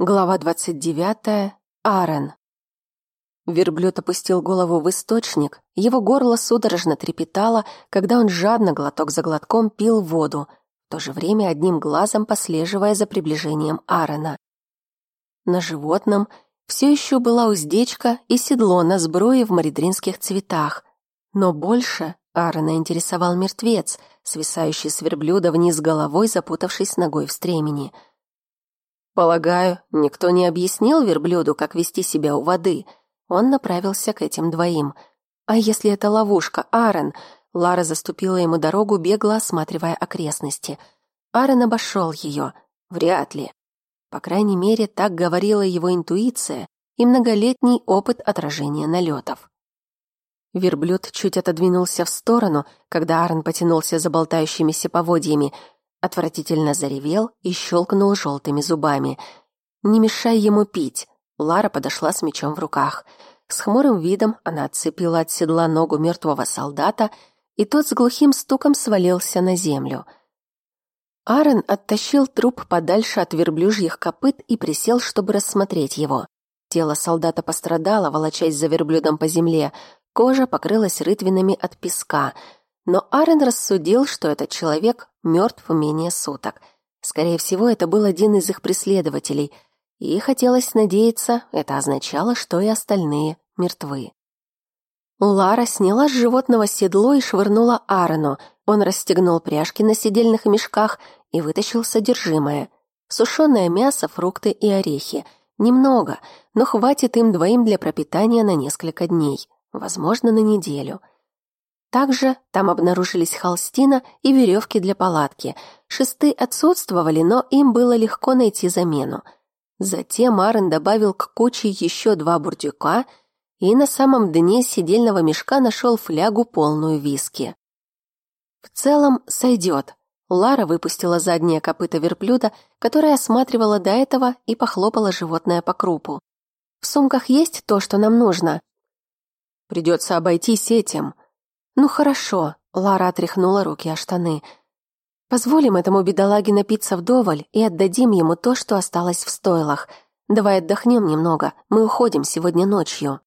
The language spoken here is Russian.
Глава 29. Аарон. Верблюд опустил голову в источник, его горло судорожно трепетало, когда он жадно глоток за глотком пил воду, в то же время одним глазом послеживая за приближением Аарона. На животном все еще была уздечка и седло на сбруе в маридринских цветах, но больше Аарона интересовал мертвец, свисающий с верблюда вниз головой, запутавшись ногой в стремени — Полагаю, никто не объяснил верблюду, как вести себя у воды. Он направился к этим двоим. А если это ловушка, Аарон? Лара заступила ему дорогу, бегло осматривая окрестности. Аарон обошел ее. Вряд ли. По крайней мере, так говорила его интуиция и многолетний опыт отражения налетов. Верблюд чуть отодвинулся в сторону, когда Аарон потянулся за болтающимися поводьями — Отвратительно заревел и щелкнул желтыми зубами. «Не мешай ему пить!» Лара подошла с мечом в руках. С хмурым видом она отцепила от седла ногу мертвого солдата, и тот с глухим стуком свалился на землю. Аарон оттащил труп подальше от верблюжьих копыт и присел, чтобы рассмотреть его. Тело солдата пострадало, волочась за верблюдом по земле. Кожа покрылась рытвинами от песка — но Арен рассудил, что этот человек мертв менее суток. Скорее всего, это был один из их преследователей, и хотелось надеяться, это означало, что и остальные мертвы. Лара сняла с животного седло и швырнула Аарону. Он расстегнул пряжки на сидельных мешках и вытащил содержимое. Сушеное мясо, фрукты и орехи. Немного, но хватит им двоим для пропитания на несколько дней, возможно, на неделю — также там обнаружились холстина и веревки для палатки. Шесты отсутствовали, но им было легко найти замену. Затем Арен добавил к куче еще два бурдюка и на самом дне сидельного мешка нашел флягу, полную виски. В целом сойдет. Лара выпустила заднее копыто верблюда, которое осматривала до этого и похлопала животное по крупу. «В сумках есть то, что нам нужно?» «Придется обойтись этим», «Ну хорошо», — Лара отряхнула руки о штаны. «Позволим этому бедолаге напиться вдоволь и отдадим ему то, что осталось в стойлах. Давай отдохнем немного, мы уходим сегодня ночью».